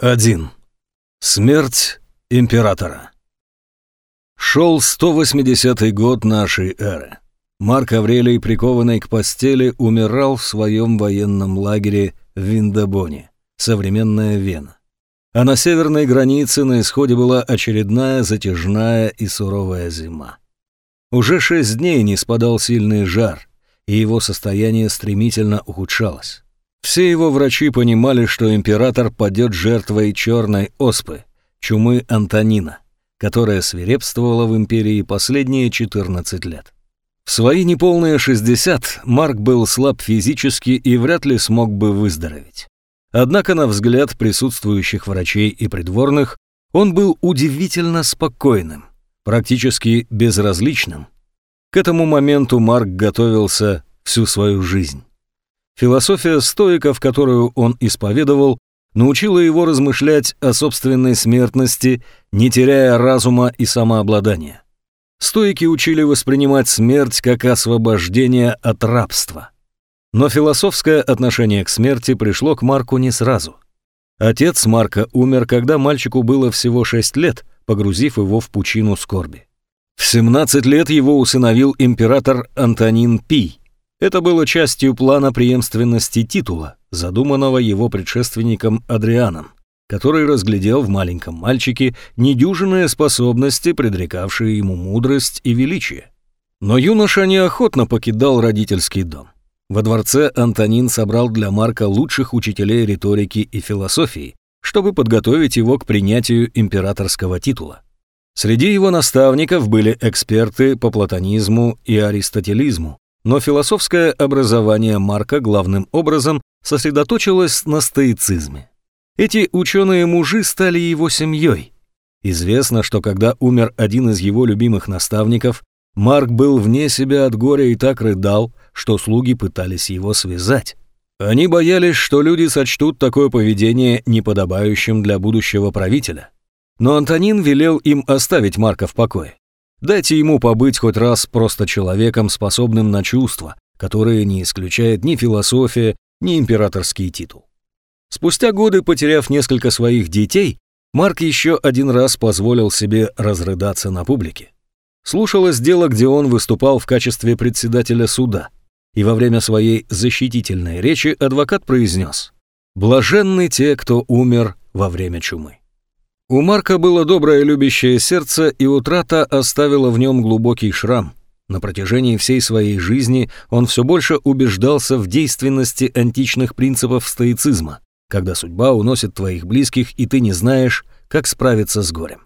1. Смерть императора. Шел 180-й год нашей эры. Марк Аврелий, прикованный к постели, умирал в своем военном лагере в Виндабоне, современная Вена. А на северной границе на исходе была очередная затяжная и суровая зима. Уже шесть дней не спадал сильный жар, и его состояние стремительно ухудшалось. Все его врачи понимали, что император падет жертвой черной оспы, чумы Антонина, которая свирепствовала в империи последние 14 лет. В свои неполные 60 Марк был слаб физически и вряд ли смог бы выздороветь. Однако, на взгляд присутствующих врачей и придворных, он был удивительно спокойным, практически безразличным. К этому моменту Марк готовился всю свою жизнь. Философия стоиков, которую он исповедовал, научила его размышлять о собственной смертности, не теряя разума и самообладания. Стоики учили воспринимать смерть как освобождение от рабства. Но философское отношение к смерти пришло к Марку не сразу. Отец Марка умер, когда мальчику было всего 6 лет, погрузив его в пучину скорби. В 17 лет его усыновил император Антонин Пий, это было частью плана преемственности титула, задуманного его предшественником Адрианом, который разглядел в маленьком мальчике недюжинные способности, предрекавшие ему мудрость и величие. Но юноша неохотно покидал родительский дом. Во дворце Антонин собрал для Марка лучших учителей риторики и философии, чтобы подготовить его к принятию императорского титула. Среди его наставников были эксперты по платонизму и аристотелизму, но философское образование Марка главным образом сосредоточилось на стоицизме. Эти ученые-мужи стали его семьей. Известно, что когда умер один из его любимых наставников, Марк был вне себя от горя и так рыдал, что слуги пытались его связать. Они боялись, что люди сочтут такое поведение неподобающим для будущего правителя. Но Антонин велел им оставить Марка в покое. Дайте ему побыть хоть раз просто человеком, способным на чувства, которые не исключает ни философия, ни императорский титул. Спустя годы, потеряв несколько своих детей, Марк еще один раз позволил себе разрыдаться на публике. Слушалось дело, где он выступал в качестве председателя суда, и во время своей защитительной речи адвокат произнес «Блаженны те, кто умер во время чумы». У Марка было доброе любящее сердце, и утрата оставила в нем глубокий шрам. На протяжении всей своей жизни он все больше убеждался в действенности античных принципов стоицизма, когда судьба уносит твоих близких, и ты не знаешь, как справиться с горем.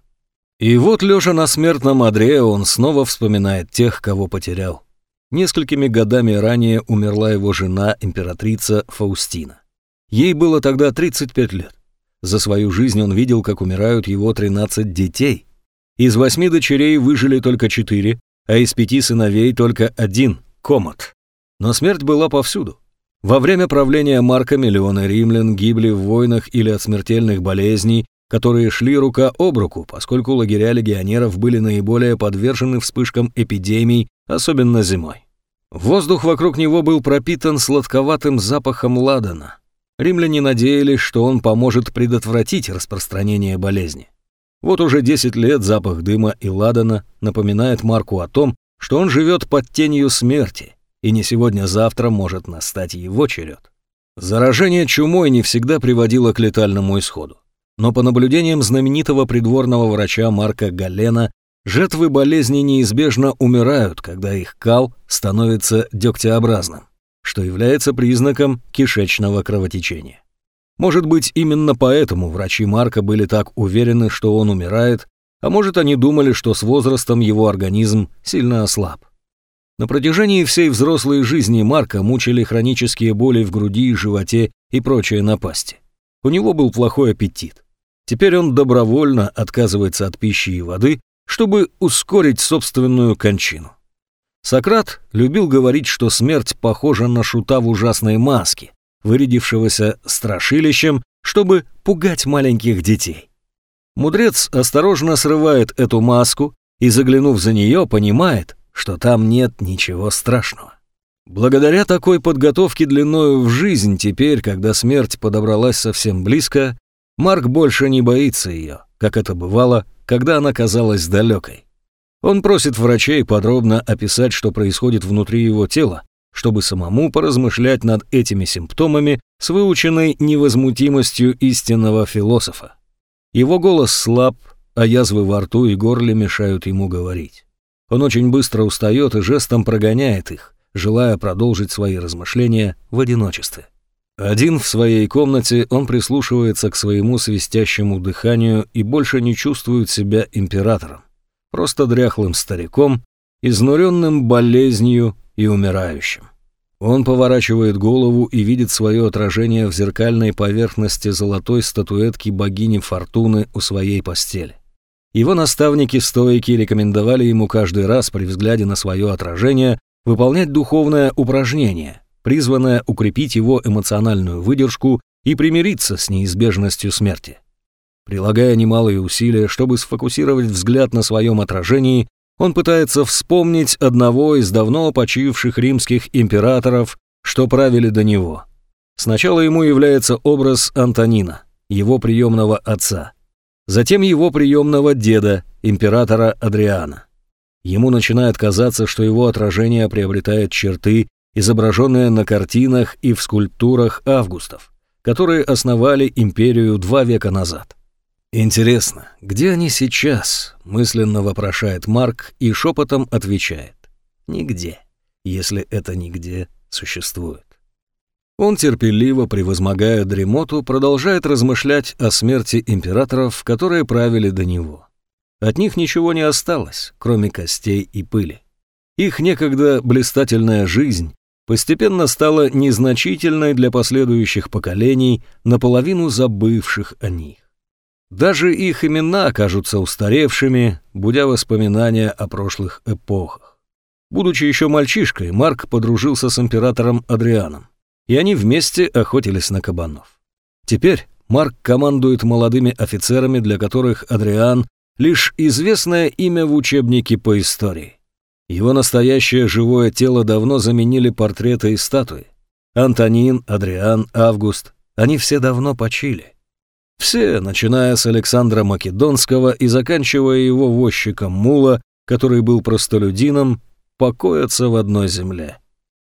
И вот, лежа на смертном одре, он снова вспоминает тех, кого потерял. Несколькими годами ранее умерла его жена, императрица Фаустина. Ей было тогда 35 лет. За свою жизнь он видел, как умирают его 13 детей. Из восьми дочерей выжили только четыре, а из пяти сыновей только один – Комод. Но смерть была повсюду. Во время правления Марка миллионы римлян гибли в войнах или от смертельных болезней, которые шли рука об руку, поскольку лагеря легионеров были наиболее подвержены вспышкам эпидемий, особенно зимой. Воздух вокруг него был пропитан сладковатым запахом ладана. Римляне надеялись, что он поможет предотвратить распространение болезни. Вот уже 10 лет запах дыма и ладана напоминает Марку о том, что он живет под тенью смерти, и не сегодня-завтра может настать его черед. Заражение чумой не всегда приводило к летальному исходу. Но по наблюдениям знаменитого придворного врача Марка Галена, жертвы болезни неизбежно умирают, когда их кал становится дегтеобразным что является признаком кишечного кровотечения. Может быть, именно поэтому врачи Марка были так уверены, что он умирает, а может, они думали, что с возрастом его организм сильно ослаб. На протяжении всей взрослой жизни Марка мучили хронические боли в груди животе и прочие напасти. У него был плохой аппетит. Теперь он добровольно отказывается от пищи и воды, чтобы ускорить собственную кончину. Сократ любил говорить, что смерть похожа на шута в ужасной маске, вырядившегося страшилищем, чтобы пугать маленьких детей. Мудрец осторожно срывает эту маску и, заглянув за нее, понимает, что там нет ничего страшного. Благодаря такой подготовке длиною в жизнь теперь, когда смерть подобралась совсем близко, Марк больше не боится ее, как это бывало, когда она казалась далекой. Он просит врачей подробно описать, что происходит внутри его тела, чтобы самому поразмышлять над этими симптомами с выученной невозмутимостью истинного философа. Его голос слаб, а язвы во рту и горле мешают ему говорить. Он очень быстро устает и жестом прогоняет их, желая продолжить свои размышления в одиночестве. Один в своей комнате он прислушивается к своему свистящему дыханию и больше не чувствует себя императором, просто дряхлым стариком, изнуренным болезнью и умирающим. Он поворачивает голову и видит свое отражение в зеркальной поверхности золотой статуэтки богини Фортуны у своей постели. Его наставники-стоики рекомендовали ему каждый раз при взгляде на свое отражение выполнять духовное упражнение, призванное укрепить его эмоциональную выдержку и примириться с неизбежностью смерти. Прилагая немалые усилия, чтобы сфокусировать взгляд на своем отражении, он пытается вспомнить одного из давно почивших римских императоров, что правили до него. Сначала ему является образ Антонина, его приемного отца, затем его приемного деда, императора Адриана. Ему начинает казаться, что его отражение приобретает черты, изображенные на картинах и в скульптурах Августов, которые основали империю два века назад. «Интересно, где они сейчас?» — мысленно вопрошает Марк и шепотом отвечает. «Нигде, если это нигде существует». Он терпеливо, превозмогая дремоту, продолжает размышлять о смерти императоров, которые правили до него. От них ничего не осталось, кроме костей и пыли. Их некогда блистательная жизнь постепенно стала незначительной для последующих поколений, наполовину забывших о них. Даже их имена кажутся устаревшими, будя воспоминания о прошлых эпохах. Будучи еще мальчишкой, Марк подружился с императором Адрианом, и они вместе охотились на кабанов. Теперь Марк командует молодыми офицерами, для которых Адриан — лишь известное имя в учебнике по истории. Его настоящее живое тело давно заменили портреты и статуи. Антонин, Адриан, Август — они все давно почили. Все, начиная с Александра Македонского и заканчивая его возчиком Мула, который был простолюдином, покоятся в одной земле.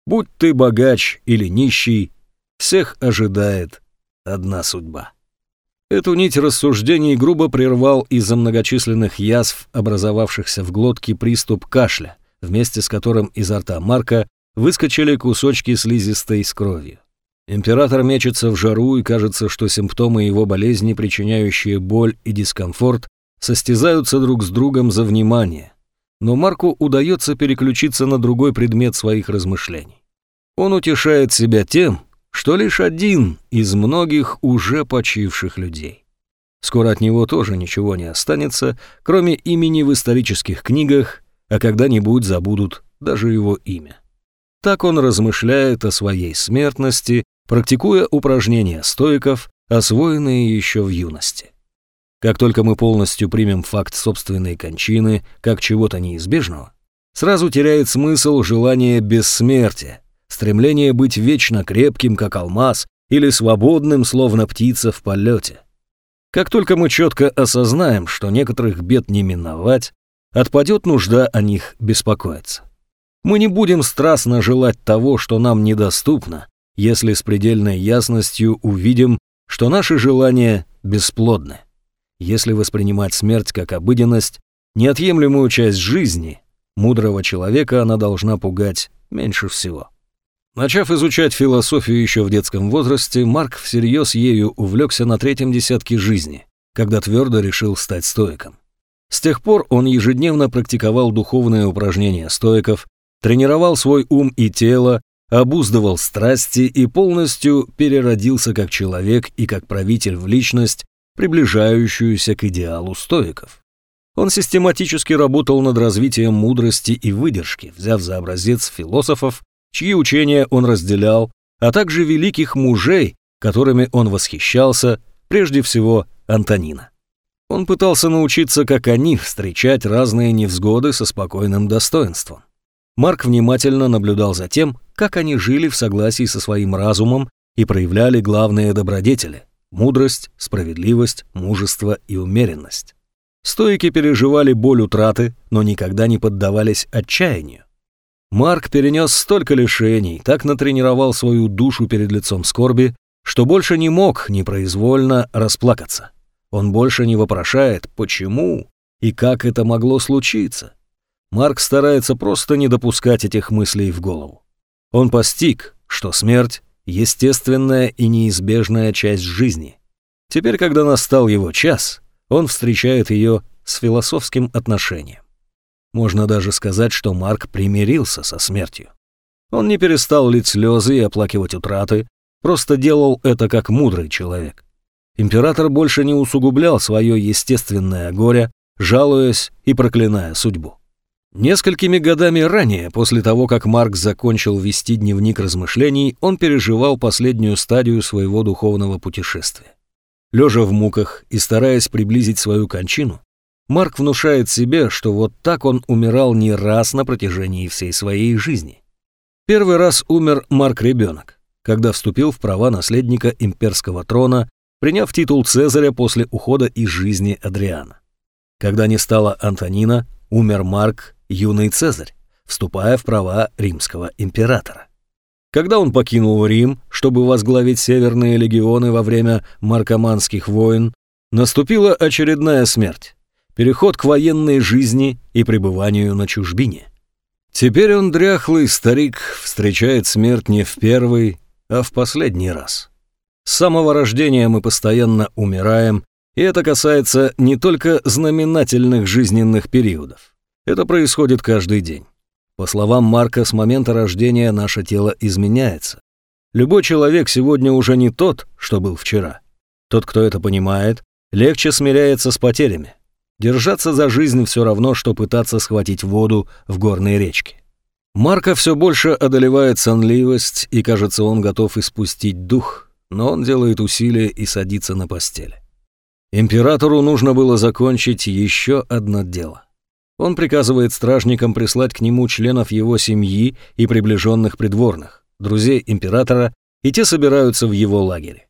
Будь ты богач или нищий, всех ожидает одна судьба. Эту нить рассуждений грубо прервал из-за многочисленных язв, образовавшихся в глотке приступ кашля, вместе с которым изо рта Марка выскочили кусочки слизистой с кровью. Император мечется в жару, и кажется, что симптомы его болезни, причиняющие боль и дискомфорт, состязаются друг с другом за внимание. Но Марку удается переключиться на другой предмет своих размышлений. Он утешает себя тем, что лишь один из многих уже почивших людей. Скоро от него тоже ничего не останется, кроме имени в исторических книгах, а когда-нибудь забудут даже его имя. Так он размышляет о своей смертности практикуя упражнения стоиков, освоенные еще в юности. Как только мы полностью примем факт собственной кончины как чего-то неизбежного, сразу теряет смысл желание бессмертия, стремление быть вечно крепким, как алмаз, или свободным, словно птица в полете. Как только мы четко осознаем, что некоторых бед не миновать, отпадет нужда о них беспокоиться. Мы не будем страстно желать того, что нам недоступно, если с предельной ясностью увидим, что наши желания бесплодны. Если воспринимать смерть как обыденность, неотъемлемую часть жизни, мудрого человека она должна пугать меньше всего. Начав изучать философию еще в детском возрасте, Марк всерьез ею увлекся на третьем десятке жизни, когда твердо решил стать стоиком. С тех пор он ежедневно практиковал духовные упражнения стоиков, тренировал свой ум и тело, обуздывал страсти и полностью переродился как человек и как правитель в личность, приближающуюся к идеалу стоиков. Он систематически работал над развитием мудрости и выдержки, взяв за образец философов, чьи учения он разделял, а также великих мужей, которыми он восхищался, прежде всего Антонина. Он пытался научиться, как они, встречать разные невзгоды со спокойным достоинством. Марк внимательно наблюдал за тем, как они жили в согласии со своим разумом и проявляли главные добродетели – Мудрость, справедливость, мужество и умеренность. Стоики переживали боль утраты, но никогда не поддавались отчаянию. Марк перенес столько лишений, так натренировал свою душу перед лицом скорби, что больше не мог непроизвольно расплакаться. Он больше не вопрошает, почему и как это могло случиться. Марк старается просто не допускать этих мыслей в голову. Он постиг, что смерть — естественная и неизбежная часть жизни. Теперь, когда настал его час, он встречает ее с философским отношением. Можно даже сказать, что Марк примирился со смертью. Он не перестал лить слезы и оплакивать утраты, просто делал это как мудрый человек. Император больше не усугублял свое естественное горе, жалуясь и проклиная судьбу. Несколькими годами ранее, после того, как Марк закончил вести дневник размышлений, он переживал последнюю стадию своего духовного путешествия. Лежа в муках и стараясь приблизить свою кончину, Марк внушает себе, что вот так он умирал не раз на протяжении всей своей жизни. Первый раз умер Марк-ребенок, когда вступил в права наследника имперского трона, приняв титул Цезаря после ухода из жизни Адриана. Когда не стало Антонина, умер Марк юный Цезарь, вступая в права римского императора. Когда он покинул Рим, чтобы возглавить северные легионы во время маркоманских войн, наступила очередная смерть, переход к военной жизни и пребыванию на чужбине. Теперь он дряхлый старик встречает смерть не в первый, а в последний раз. С самого рождения мы постоянно умираем, и это касается не только знаменательных жизненных периодов. Это происходит каждый день. По словам Марка, с момента рождения наше тело изменяется. Любой человек сегодня уже не тот, что был вчера. Тот, кто это понимает, легче смиряется с потерями. Держаться за жизнь все равно, что пытаться схватить воду в горной речке. Марка все больше одолевает сонливость, и, кажется, он готов испустить дух, но он делает усилия и садится на постель. Императору нужно было закончить еще одно дело. Он приказывает стражникам прислать к нему членов его семьи и приближенных придворных, друзей императора, и те собираются в его лагере.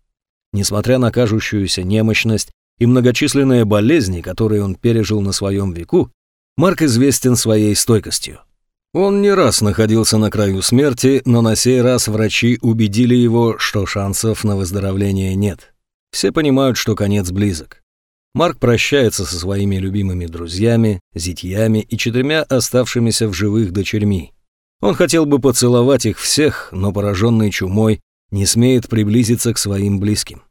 Несмотря на кажущуюся немощность и многочисленные болезни, которые он пережил на своем веку, Марк известен своей стойкостью. Он не раз находился на краю смерти, но на сей раз врачи убедили его, что шансов на выздоровление нет. Все понимают, что конец близок. Марк прощается со своими любимыми друзьями, зятьями и четырьмя оставшимися в живых дочерьми. Он хотел бы поцеловать их всех, но пораженный чумой не смеет приблизиться к своим близким.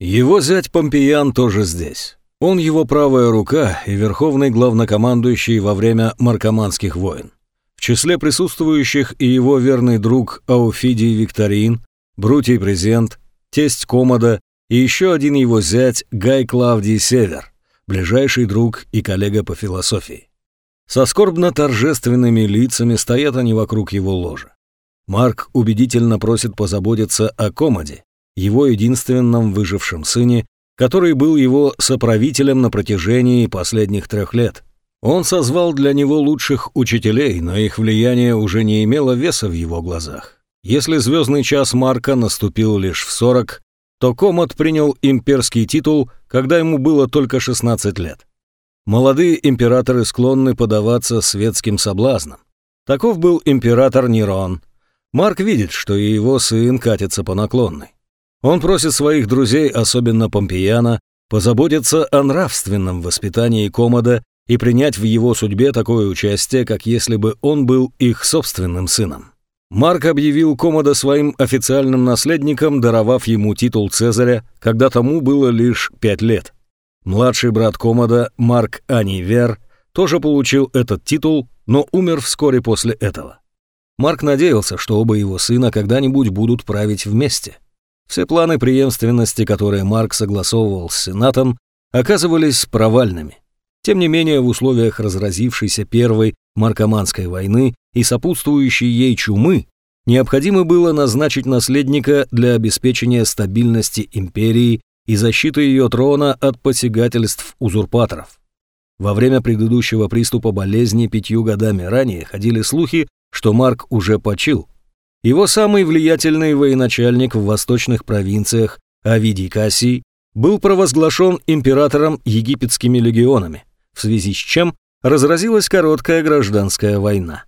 Его зять Помпеян тоже здесь. Он его правая рука и верховный главнокомандующий во время маркоманских войн. В числе присутствующих и его верный друг Ауфидий Викторин, Брутий Презент, тесть Комода и еще один его зять Гай Клавдий Север, ближайший друг и коллега по философии. Со скорбно-торжественными лицами стоят они вокруг его ложа. Марк убедительно просит позаботиться о Комоде, его единственном выжившем сыне, который был его соправителем на протяжении последних трех лет. Он созвал для него лучших учителей, но их влияние уже не имело веса в его глазах. Если звездный час Марка наступил лишь в 40, то Комод принял имперский титул, когда ему было только 16 лет. Молодые императоры склонны подаваться светским соблазнам. Таков был император Нерон. Марк видит, что и его сын катится по наклонной. Он просит своих друзей, особенно Помпеяна, позаботиться о нравственном воспитании Комода и принять в его судьбе такое участие, как если бы он был их собственным сыном. Марк объявил Комода своим официальным наследником, даровав ему титул Цезаря, когда тому было лишь пять лет. Младший брат Комода, Марк Анивер, тоже получил этот титул, но умер вскоре после этого. Марк надеялся, что оба его сына когда-нибудь будут править вместе. Все планы преемственности, которые Марк согласовывал с Сенатом, оказывались провальными. Тем не менее, в условиях разразившейся Первой Маркоманской войны и сопутствующей ей чумы, необходимо было назначить наследника для обеспечения стабильности империи и защиты ее трона от посягательств узурпаторов. Во время предыдущего приступа болезни пятью годами ранее ходили слухи, что Марк уже почил. Его самый влиятельный военачальник в восточных провинциях Овидий Кассий, был провозглашен императором египетскими легионами, в связи с чем разразилась короткая гражданская война.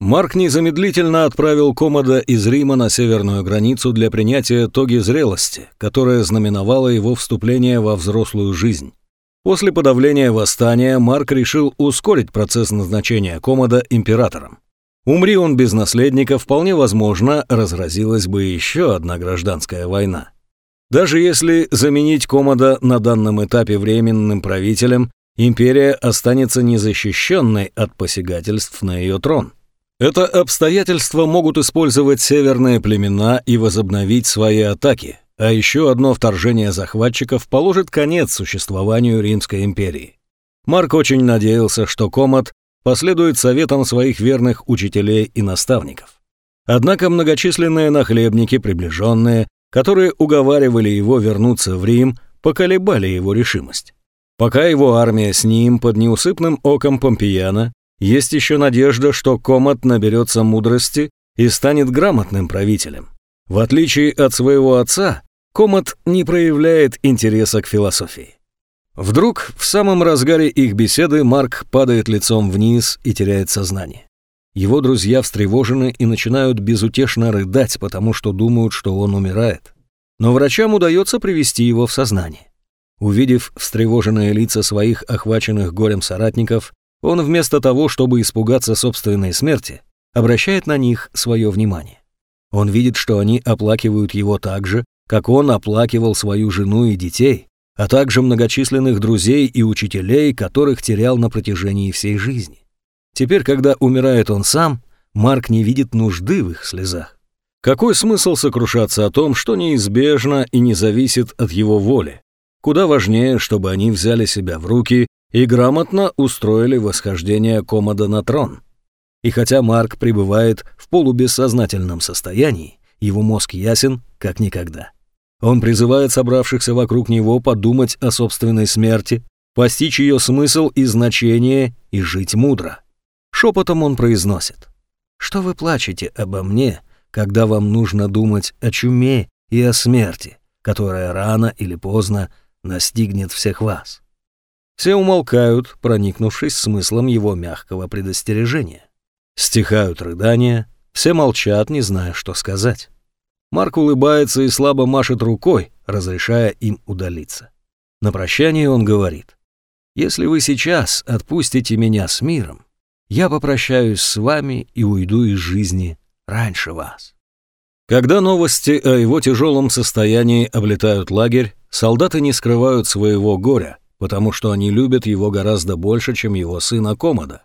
Марк незамедлительно отправил Комода из Рима на северную границу для принятия тоги зрелости, которая знаменовала его вступление во взрослую жизнь. После подавления восстания Марк решил ускорить процесс назначения Комода императором. Умри он без наследника, вполне возможно, разразилась бы еще одна гражданская война. Даже если заменить Комода на данном этапе временным правителем, империя останется незащищенной от посягательств на ее трон. Это обстоятельства могут использовать северные племена и возобновить свои атаки, а еще одно вторжение захватчиков положит конец существованию Римской империи. Марк очень надеялся, что Комод последует советам своих верных учителей и наставников. Однако многочисленные нахлебники, приближенные, которые уговаривали его вернуться в Рим, поколебали его решимость. Пока его армия с ним под неусыпным оком Помпеяна, есть еще надежда, что Комат наберется мудрости и станет грамотным правителем. В отличие от своего отца, Комат не проявляет интереса к философии. Вдруг, в самом разгаре их беседы, Марк падает лицом вниз и теряет сознание. Его друзья встревожены и начинают безутешно рыдать, потому что думают, что он умирает. Но врачам удается привести его в сознание. Увидев встревоженные лица своих охваченных горем соратников, он вместо того, чтобы испугаться собственной смерти, обращает на них свое внимание. Он видит, что они оплакивают его так же, как он оплакивал свою жену и детей, а также многочисленных друзей и учителей, которых терял на протяжении всей жизни. Теперь, когда умирает он сам, Марк не видит нужды в их слезах. Какой смысл сокрушаться о том, что неизбежно и не зависит от его воли? Куда важнее, чтобы они взяли себя в руки и грамотно устроили восхождение Комода на трон. И хотя Марк пребывает в полубессознательном состоянии, его мозг ясен как никогда. Он призывает собравшихся вокруг него подумать о собственной смерти, постичь ее смысл и значение и жить мудро. Шепотом он произносит. «Что вы плачете обо мне, когда вам нужно думать о чуме и о смерти, которая рано или поздно настигнет всех вас?» Все умолкают, проникнувшись смыслом его мягкого предостережения. Стихают рыдания, все молчат, не зная, что сказать. Марк улыбается и слабо машет рукой, разрешая им удалиться. На прощание он говорит, «Если вы сейчас отпустите меня с миром, я попрощаюсь с вами и уйду из жизни раньше вас». Когда новости о его тяжелом состоянии облетают лагерь, солдаты не скрывают своего горя, потому что они любят его гораздо больше, чем его сына Комода.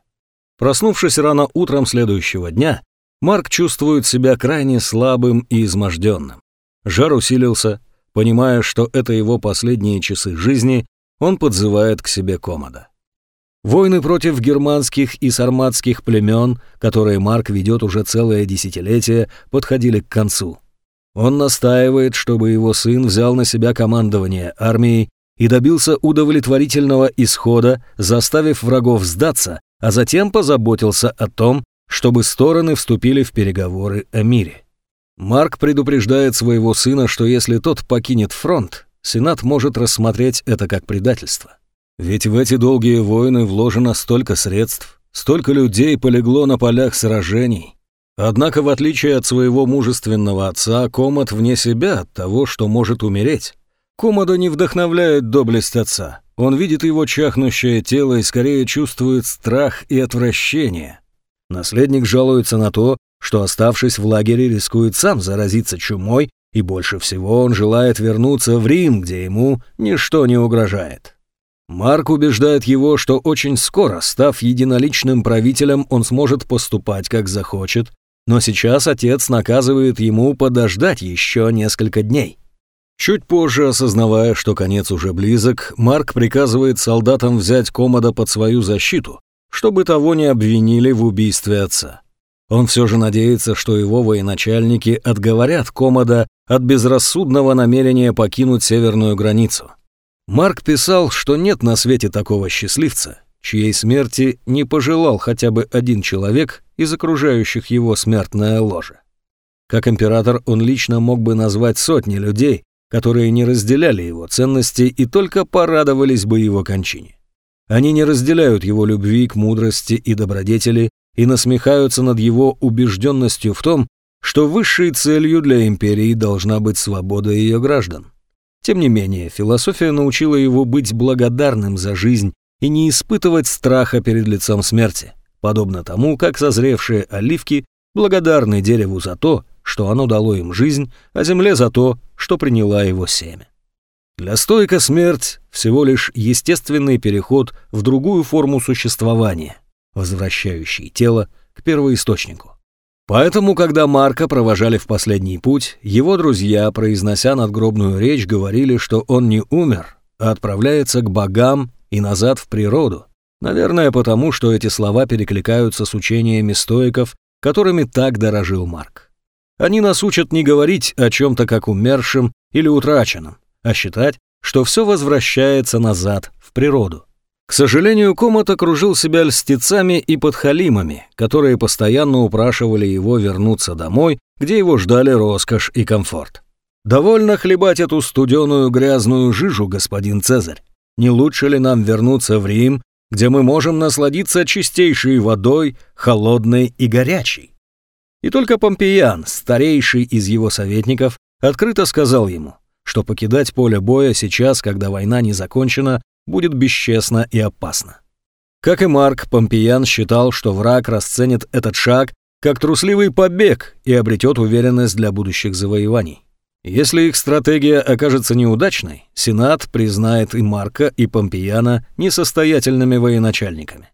Проснувшись рано утром следующего дня, Марк чувствует себя крайне слабым и изможденным. Жар усилился. Понимая, что это его последние часы жизни, он подзывает к себе Комода. Войны против германских и сарматских племен, которые Марк ведет уже целое десятилетие, подходили к концу. Он настаивает, чтобы его сын взял на себя командование армией и добился удовлетворительного исхода, заставив врагов сдаться, а затем позаботился о том, чтобы стороны вступили в переговоры о мире. Марк предупреждает своего сына, что если тот покинет фронт, Сенат может рассмотреть это как предательство. Ведь в эти долгие войны вложено столько средств, столько людей полегло на полях сражений. Однако, в отличие от своего мужественного отца, Комод вне себя от того, что может умереть. Комода не вдохновляет доблесть отца. Он видит его чахнущее тело и скорее чувствует страх и отвращение. Наследник жалуется на то, что, оставшись в лагере, рискует сам заразиться чумой, и больше всего он желает вернуться в Рим, где ему ничто не угрожает. Марк убеждает его, что очень скоро, став единоличным правителем, он сможет поступать, как захочет, но сейчас отец наказывает ему подождать еще несколько дней. Чуть позже, осознавая, что конец уже близок, Марк приказывает солдатам взять Комода под свою защиту, чтобы того не обвинили в убийстве отца. Он все же надеется, что его военачальники отговорят Комода от безрассудного намерения покинуть северную границу. Марк писал, что нет на свете такого счастливца, чьей смерти не пожелал хотя бы один человек из окружающих его смертное ложе. Как император он лично мог бы назвать сотни людей, которые не разделяли его ценности и только порадовались бы его кончине. Они не разделяют его любви к мудрости и добродетели и насмехаются над его убежденностью в том, что высшей целью для империи должна быть свобода ее граждан. Тем не менее, философия научила его быть благодарным за жизнь и не испытывать страха перед лицом смерти, подобно тому, как созревшие оливки благодарны дереву за то, что оно дало им жизнь, а земле за то, что приняла его семя. Для стойка смерть – всего лишь естественный переход в другую форму существования, возвращающий тело к первоисточнику. Поэтому, когда Марка провожали в последний путь, его друзья, произнося надгробную речь, говорили, что он не умер, а отправляется к богам и назад в природу. Наверное, потому что эти слова перекликаются с учениями стоиков, которыми так дорожил Марк. Они нас учат не говорить о чем-то как умершем или утраченном, а считать, что все возвращается назад в природу. К сожалению, Комат окружил себя льстецами и подхалимами, которые постоянно упрашивали его вернуться домой, где его ждали роскошь и комфорт. «Довольно хлебать эту студеную грязную жижу, господин Цезарь. Не лучше ли нам вернуться в Рим, где мы можем насладиться чистейшей водой, холодной и горячей?» И только Помпеян, старейший из его советников, открыто сказал ему, что покидать поле боя сейчас, когда война не закончена, будет бесчестно и опасно. Как и Марк, Помпеян считал, что враг расценит этот шаг как трусливый побег и обретет уверенность для будущих завоеваний. Если их стратегия окажется неудачной, Сенат признает и Марка, и Помпеяна несостоятельными военачальниками.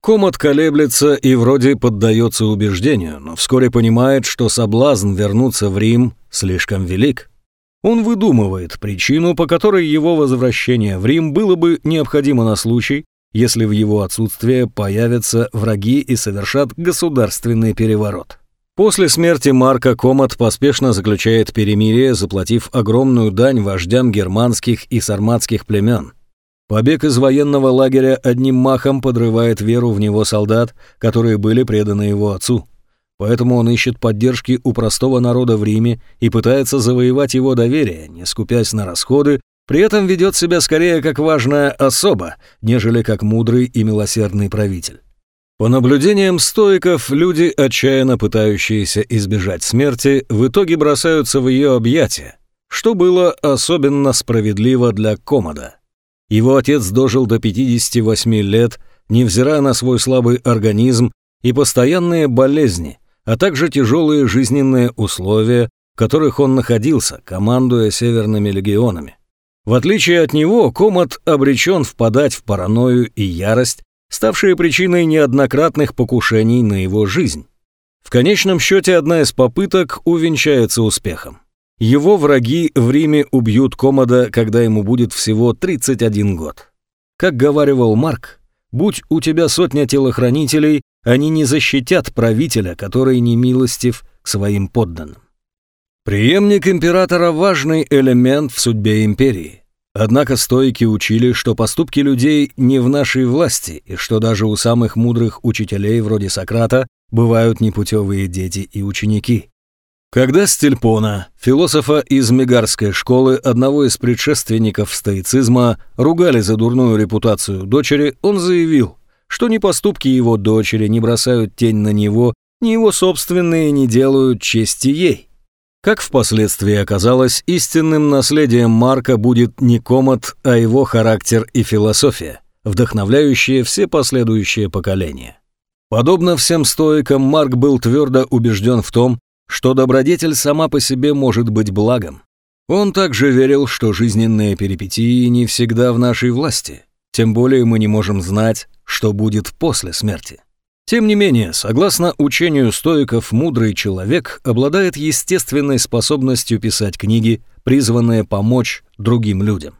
Комат колеблется и вроде поддается убеждению, но вскоре понимает, что соблазн вернуться в Рим слишком велик. Он выдумывает причину, по которой его возвращение в Рим было бы необходимо на случай, если в его отсутствие появятся враги и совершат государственный переворот. После смерти Марка Комат поспешно заключает перемирие, заплатив огромную дань вождям германских и сарматских племен. Побег из военного лагеря одним махом подрывает веру в него солдат, которые были преданы его отцу. Поэтому он ищет поддержки у простого народа в Риме и пытается завоевать его доверие, не скупясь на расходы, при этом ведет себя скорее как важная особа, нежели как мудрый и милосердный правитель. По наблюдениям стоиков, люди, отчаянно пытающиеся избежать смерти, в итоге бросаются в ее объятия, что было особенно справедливо для Комода. Его отец дожил до 58 лет, невзирая на свой слабый организм и постоянные болезни – а также тяжелые жизненные условия, в которых он находился, командуя северными легионами. В отличие от него, Комат обречен впадать в паранойю и ярость, ставшие причиной неоднократных покушений на его жизнь. В конечном счете одна из попыток увенчается успехом. Его враги в Риме убьют Комода, когда ему будет всего 31 год. Как говаривал Марк, будь у тебя сотня телохранителей, они не защитят правителя, который не милостив к своим подданным. Приемник императора – важный элемент в судьбе империи. Однако стойки учили, что поступки людей не в нашей власти, и что даже у самых мудрых учителей вроде Сократа бывают непутевые дети и ученики. Когда Стельпона, философа из Мегарской школы, одного из предшественников стоицизма, ругали за дурную репутацию дочери, он заявил, что ни поступки его дочери не бросают тень на него, ни его собственные не делают чести ей. Как впоследствии оказалось, истинным наследием Марка будет не комод, а его характер и философия, вдохновляющие все последующие поколения. Подобно всем стоикам, Марк был твердо убежден в том, что добродетель сама по себе может быть благом. Он также верил, что жизненные перипетии не всегда в нашей власти, тем более мы не можем знать, что будет после смерти. Тем не менее, согласно учению стоиков, мудрый человек обладает естественной способностью писать книги, призванные помочь другим людям.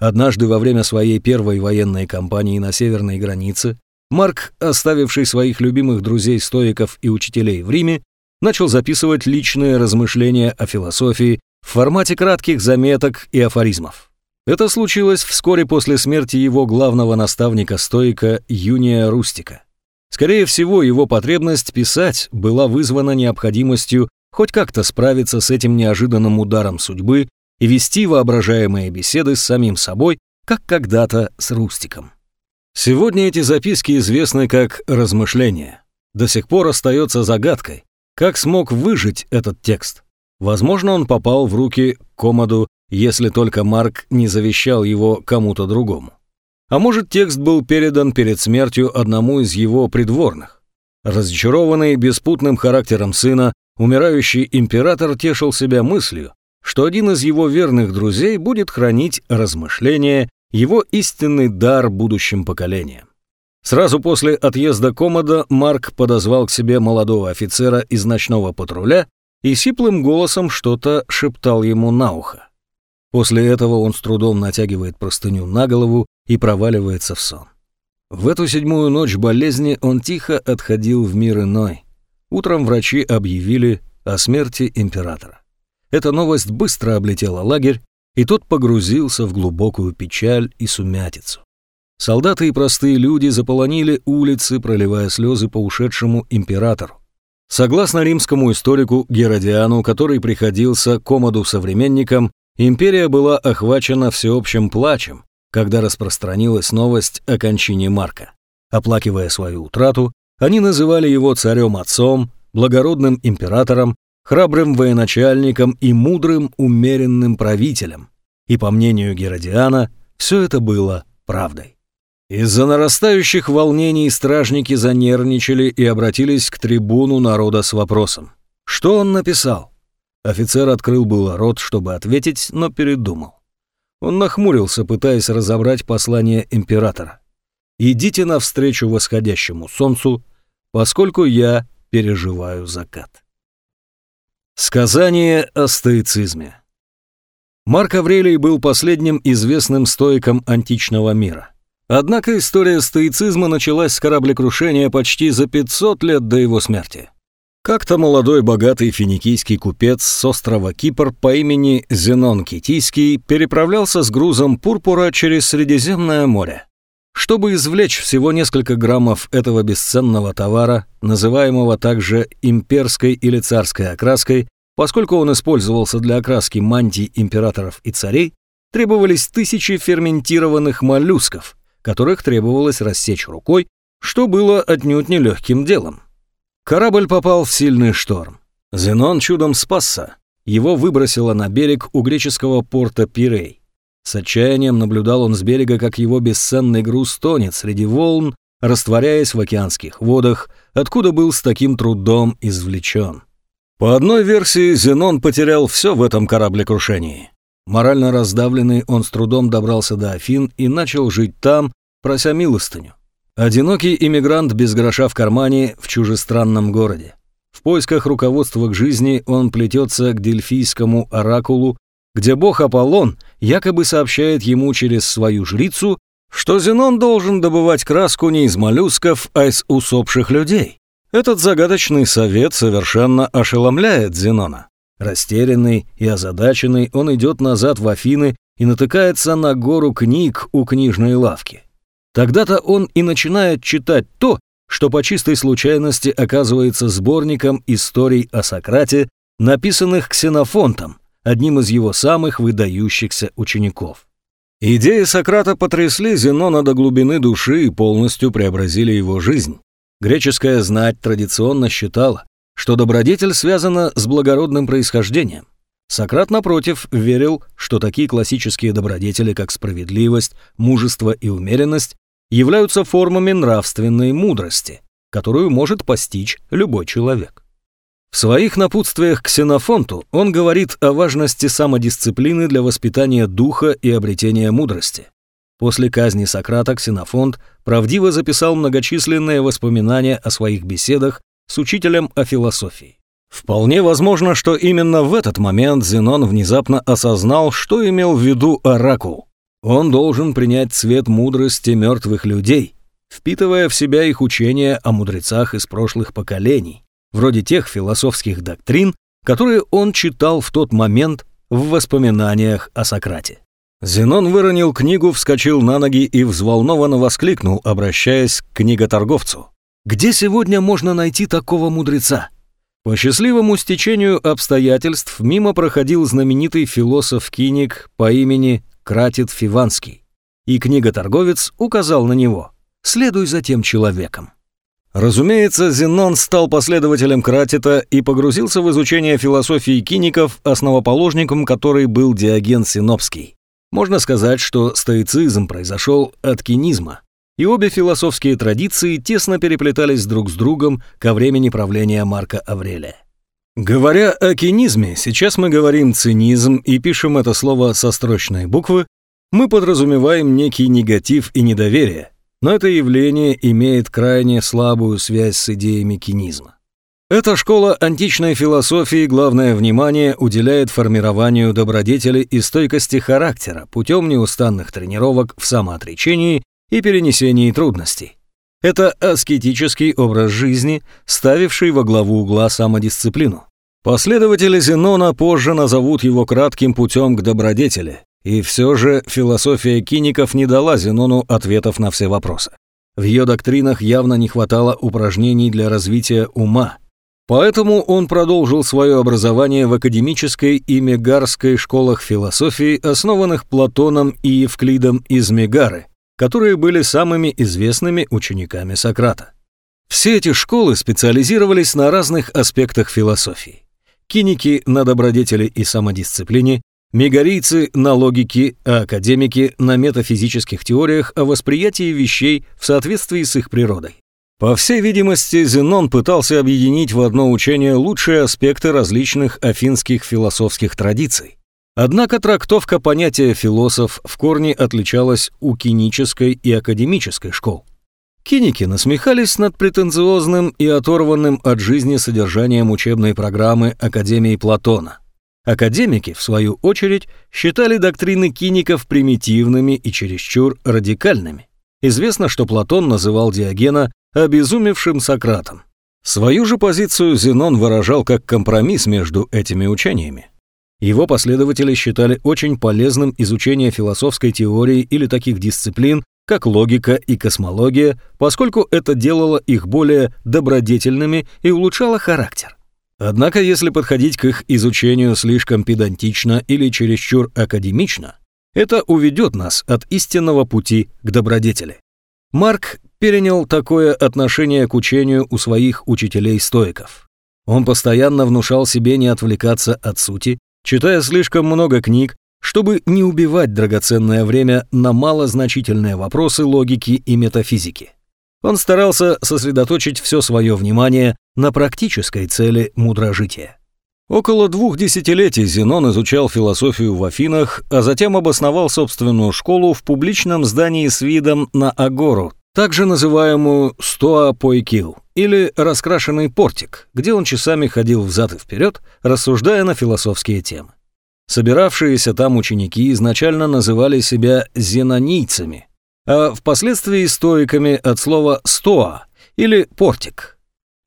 Однажды во время своей первой военной кампании на северной границе Марк, оставивший своих любимых друзей-стоиков и учителей в Риме, начал записывать личные размышления о философии в формате кратких заметок и афоризмов. Это случилось вскоре после смерти его главного наставника-стоика Юния Рустика. Скорее всего, его потребность писать была вызвана необходимостью хоть как-то справиться с этим неожиданным ударом судьбы и вести воображаемые беседы с самим собой, как когда-то с Рустиком. Сегодня эти записки известны как «размышления». До сих пор остается загадкой, как смог выжить этот текст. Возможно, он попал в руки Комоду, если только Марк не завещал его кому-то другому. А может, текст был передан перед смертью одному из его придворных. Разочарованный беспутным характером сына, умирающий император тешил себя мыслью, что один из его верных друзей будет хранить размышления, его истинный дар будущим поколениям. Сразу после отъезда Комода Марк подозвал к себе молодого офицера из ночного патруля и сиплым голосом что-то шептал ему на ухо. После этого он с трудом натягивает простыню на голову и проваливается в сон. В эту седьмую ночь болезни он тихо отходил в мир иной. Утром врачи объявили о смерти императора. Эта новость быстро облетела лагерь, и тот погрузился в глубокую печаль и сумятицу. Солдаты и простые люди заполонили улицы, проливая слезы по ушедшему императору. Согласно римскому историку Геродиану, который приходился комоду современникам, империя была охвачена всеобщим плачем, когда распространилась новость о кончине Марка. Оплакивая свою утрату, они называли его царем-отцом, благородным императором, храбрым военачальником и мудрым умеренным правителем. И по мнению Геродиана, все это было правдой. Из-за нарастающих волнений стражники занервничали и обратились к трибуну народа с вопросом. Что он написал? Офицер открыл было рот, чтобы ответить, но передумал. Он нахмурился, пытаясь разобрать послание императора. «Идите навстречу восходящему солнцу, поскольку я переживаю закат». Сказание о стоицизме Марк Аврелий был последним известным стоиком античного мира – Однако история стоицизма началась с кораблекрушения почти за 500 лет до его смерти. Как-то молодой богатый финикийский купец с острова Кипр по имени Зенон Китийский переправлялся с грузом пурпура через Средиземное море. Чтобы извлечь всего несколько граммов этого бесценного товара, называемого также имперской или царской окраской, поскольку он использовался для окраски мантий императоров и царей, требовались тысячи ферментированных моллюсков, которых требовалось рассечь рукой, что было отнюдь нелегким делом. Корабль попал в сильный шторм. Зенон чудом спасся. Его выбросило на берег у греческого порта Пирей. С отчаянием наблюдал он с берега, как его бесценный груз тонет среди волн, растворяясь в океанских водах, откуда был с таким трудом извлечен. По одной версии, Зенон потерял все в этом кораблекрушении. Морально раздавленный, он с трудом добрался до Афин и начал жить там, прося милостыню. Одинокий иммигрант без гроша в кармане в чужестранном городе. В поисках руководства к жизни он плетется к дельфийскому оракулу, где бог Аполлон якобы сообщает ему через свою жрицу, что Зенон должен добывать краску не из моллюсков, а из усопших людей. Этот загадочный совет совершенно ошеломляет Зенона. Растерянный и озадаченный, он идет назад в Афины и натыкается на гору книг у книжной лавки. Тогда-то он и начинает читать то, что по чистой случайности оказывается сборником историй о Сократе, написанных Ксенофонтом, одним из его самых выдающихся учеников. Идеи Сократа потрясли Зенона до глубины души и полностью преобразили его жизнь. Греческая знать традиционно считала, что добродетель связана с благородным происхождением. Сократ, напротив, верил, что такие классические добродетели, как справедливость, мужество и умеренность, являются формами нравственной мудрости, которую может постичь любой человек. В своих напутствиях к Ксенофонту он говорит о важности самодисциплины для воспитания духа и обретения мудрости. После казни Сократа Ксенофонт правдиво записал многочисленные воспоминания о своих беседах с учителем о философии. Вполне возможно, что именно в этот момент Зенон внезапно осознал, что имел в виду Оракул. Он должен принять цвет мудрости мертвых людей, впитывая в себя их учения о мудрецах из прошлых поколений, вроде тех философских доктрин, которые он читал в тот момент в воспоминаниях о Сократе. Зенон выронил книгу, вскочил на ноги и взволнованно воскликнул, обращаясь к книготорговцу. Где сегодня можно найти такого мудреца? По счастливому стечению обстоятельств мимо проходил знаменитый философ-киник по имени Кратит Фиванский, и книготорговец указал на него «Следуй за тем человеком». Разумеется, Зенон стал последователем Кратита и погрузился в изучение философии киников, основоположником которой был Диоген Синопский. Можно сказать, что стоицизм произошел от кинизма, и обе философские традиции тесно переплетались друг с другом ко времени правления Марка Аврелия. Говоря о кинизме, сейчас мы говорим цинизм и пишем это слово со строчной буквы, мы подразумеваем некий негатив и недоверие, но это явление имеет крайне слабую связь с идеями кинизма. Эта школа античной философии главное внимание уделяет формированию добродетели и стойкости характера путем неустанных тренировок в самоотречении и перенесении трудностей. Это аскетический образ жизни, ставивший во главу угла самодисциплину. Последователи Зенона позже назовут его кратким путем к добродетели, и все же философия киников не дала Зенону ответов на все вопросы. В ее доктринах явно не хватало упражнений для развития ума, Поэтому он продолжил свое образование в академической и мегарской школах философии, основанных Платоном и Евклидом из Мегары, которые были самыми известными учениками Сократа. Все эти школы специализировались на разных аспектах философии. Киники на добродетели и самодисциплине, мегарийцы на логике, а академики на метафизических теориях о восприятии вещей в соответствии с их природой. По всей видимости, Зенон пытался объединить в одно учение лучшие аспекты различных афинских философских традиций. Однако трактовка понятия «философ» в корне отличалась у кинической и академической школ. Киники насмехались над претенциозным и оторванным от жизни содержанием учебной программы Академии Платона. Академики, в свою очередь, считали доктрины киников примитивными и чересчур радикальными. Известно, что Платон называл Диогена обезумевшим Сократом. Свою же позицию Зенон выражал как компромисс между этими учениями. Его последователи считали очень полезным изучение философской теории или таких дисциплин, как логика и космология, поскольку это делало их более добродетельными и улучшало характер. Однако, если подходить к их изучению слишком педантично или чересчур академично, это уведет нас от истинного пути к добродетели. Марк перенял такое отношение к учению у своих учителей-стоиков. Он постоянно внушал себе не отвлекаться от сути, читая слишком много книг, чтобы не убивать драгоценное время на малозначительные вопросы логики и метафизики. Он старался сосредоточить все свое внимание на практической цели мудрожития. Около двух десятилетий Зенон изучал философию в Афинах, а затем обосновал собственную школу в публичном здании с видом на Агору, также называемую «стоа пойкил» или «раскрашенный портик», где он часами ходил взад и вперед, рассуждая на философские темы. Собиравшиеся там ученики изначально называли себя зенонийцами, а впоследствии стоиками от слова «стоа» или «портик».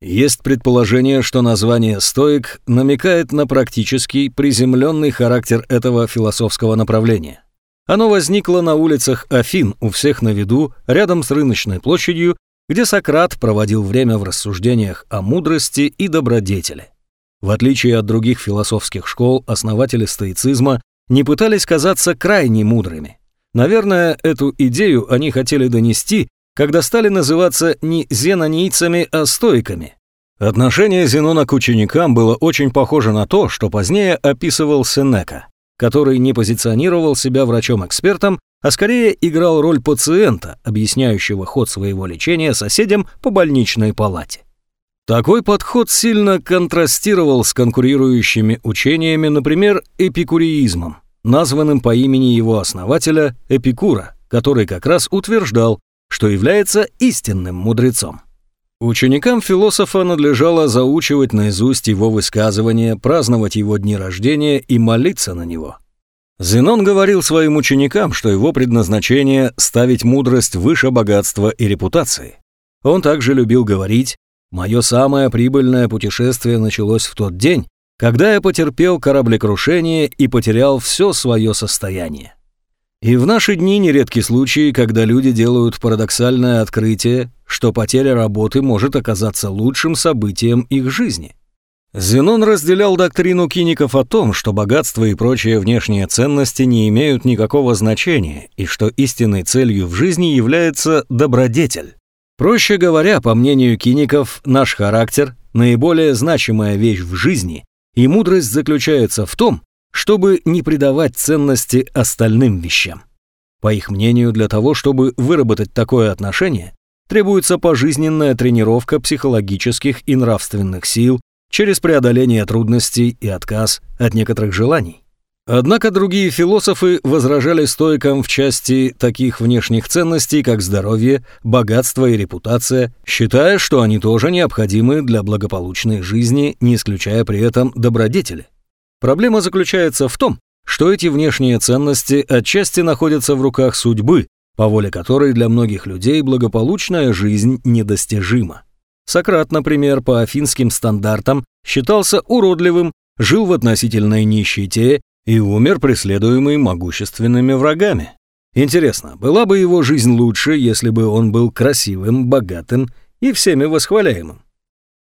Есть предположение, что название «стоик» намекает на практический, приземленный характер этого философского направления. Оно возникло на улицах Афин, у всех на виду, рядом с рыночной площадью, где Сократ проводил время в рассуждениях о мудрости и добродетели. В отличие от других философских школ, основатели стоицизма не пытались казаться крайне мудрыми. Наверное, эту идею они хотели донести, когда стали называться не зенонийцами, а стоиками. Отношение Зенона к ученикам было очень похоже на то, что позднее описывал Сенека который не позиционировал себя врачом-экспертом, а скорее играл роль пациента, объясняющего ход своего лечения соседям по больничной палате. Такой подход сильно контрастировал с конкурирующими учениями, например, эпикуреизмом, названным по имени его основателя Эпикура, который как раз утверждал, что является истинным мудрецом. Ученикам философа надлежало заучивать наизусть его высказывания, праздновать его дни рождения и молиться на него. Зенон говорил своим ученикам, что его предназначение – ставить мудрость выше богатства и репутации. Он также любил говорить «Мое самое прибыльное путешествие началось в тот день, когда я потерпел кораблекрушение и потерял все свое состояние». И в наши дни нередки случаи, когда люди делают парадоксальное открытие, что потеря работы может оказаться лучшим событием их жизни. Зенон разделял доктрину киников о том, что богатство и прочие внешние ценности не имеют никакого значения и что истинной целью в жизни является добродетель. Проще говоря, по мнению киников, наш характер – наиболее значимая вещь в жизни, и мудрость заключается в том, чтобы не придавать ценности остальным вещам. По их мнению, для того, чтобы выработать такое отношение, требуется пожизненная тренировка психологических и нравственных сил через преодоление трудностей и отказ от некоторых желаний. Однако другие философы возражали стойкам в части таких внешних ценностей, как здоровье, богатство и репутация, считая, что они тоже необходимы для благополучной жизни, не исключая при этом добродетели. Проблема заключается в том, что эти внешние ценности отчасти находятся в руках судьбы, по воле которой для многих людей благополучная жизнь недостижима. Сократ, например, по афинским стандартам считался уродливым, жил в относительной нищете и умер преследуемый могущественными врагами. Интересно, была бы его жизнь лучше, если бы он был красивым, богатым и всеми восхваляемым?